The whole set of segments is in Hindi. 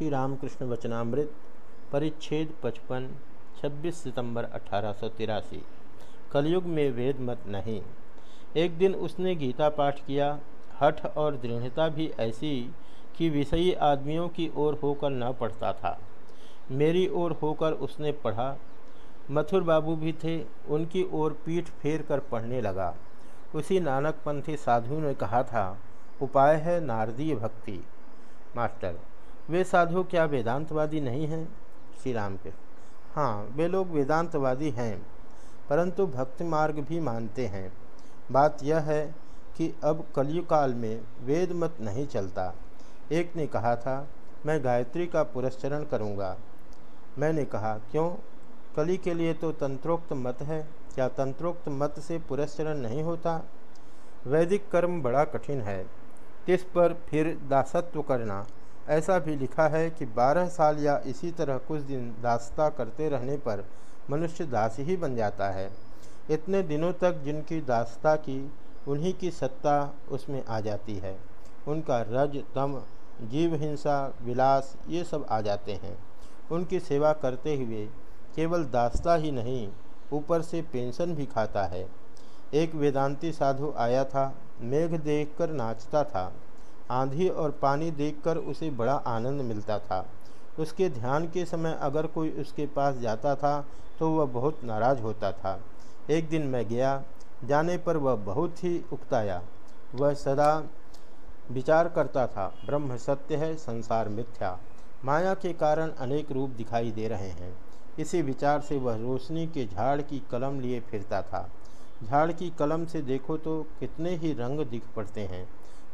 श्री रामकृष्ण वचनामृत, परिच्छेद पचपन 26 सितंबर अठारह सौ तिरासी। कलयुग में वेद मत नहीं। एक दिन उसने गीता पाठ किया। हठ और दृढ़ता भी ऐसी कि विषयी आदमियों की ओर होकर न पढ़ता था। मेरी ओर होकर उसने पढ़ा। मथुर बाबू भी थे। उनकी ओर पीठ फेर कर पढ़ने लगा। उसी नानकपंथी साधु ने कहा था, उपाय है नारदीय भक्ति। मास्टर वे साधु क्या वेदांतवादी नहीं हैं? श्री राम के। हाँ वे लोग वेदांतवादी हैं, परंतु भक्ति मार्ग भी मानते हैं। बात यह है कि अब कलयुग काल में वेद मत नहीं चलता। एक ने कहा था, मैं गायत्री का पुरस्चरण करूँगा। मैंने कहा, क्यों? कली के लिए तो तंत्रोक्त मत है। क्या तंत्रोक्त मत से पुरस्चरण नहीं होता? वैदिक कर्म बड़ा कठिन है। तिस पर फिर दासत्व करना? ऐसा भी लिखा है कि बारह साल या इसी तरह कुछ दिन दासता करते रहने पर मनुष्य दास ही बन जाता है। इतने दिनों तक जिनकी दासता की, उन्हीं की सत्ता उसमें आ जाती है। उनका रज, तम, जीव हिंसा, विलास, ये सब आ जाते हैं। उनकी सेवा करते हुए केवल दासता ही नहीं, ऊपर से पेंशन भी खाता है। एक वेदांती साधु आया था, मेघ देखकर नाचता था। आंधी और पानी देखकर उसे बड़ा आनंद मिलता था। उसके ध्यान के समय अगर कोई उसके पास जाता था तो वह बहुत नाराज़ होता था। एक दिन मैं गया, जाने पर वह बहुत ही उकताया। वह सदा विचार करता था, ब्रह्म सत्य है, संसार मिथ्या। माया के कारण अनेक रूप दिखाई दे रहे हैं। इसी विचार से वह रोशनी के झाड़ की कलम लिए फिरता था। झाड़ की कलम से देखो तो कितने ही रंग दिख पड़ते हैं।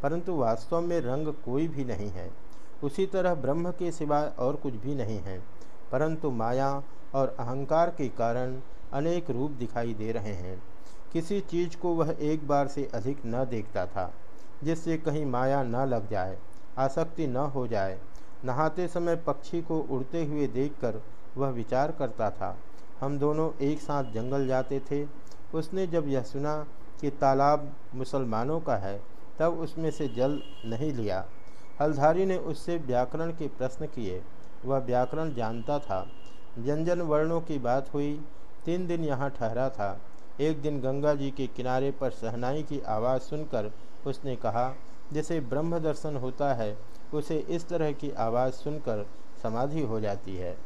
परंतु वास्तव में रंग कोई भी नहीं है। उसी तरह ब्रह्म के सिवाय और कुछ भी नहीं है। परंतु माया और अहंकार के कारण अनेक रूप दिखाई दे रहे हैं। किसी चीज़ को वह एक बार से अधिक न देखता था, जिससे कहीं माया न लग जाए, आसक्ति न हो जाए। नहाते समय पक्षी को उड़ते हुए देखकर वह विचार करता था, हम दोनों एक साथ जंगल जाते थे। उसने जब यह सुना कि तालाब मुसलमानों का है तब उसमें से जल नहीं लिया। हलधारी ने उससे व्याकरण के प्रश्न किए। वह व्याकरण जानता था। व्यंजन वर्णों की बात हुई। तीन दिन यहाँ ठहरा था। एक दिन गंगा जी के किनारे पर सहनाई की आवाज़ सुनकर उसने कहा, जैसे ब्रह्म दर्शन होता है, उसे इस तरह की आवाज़ सुनकर समाधि हो जाती है।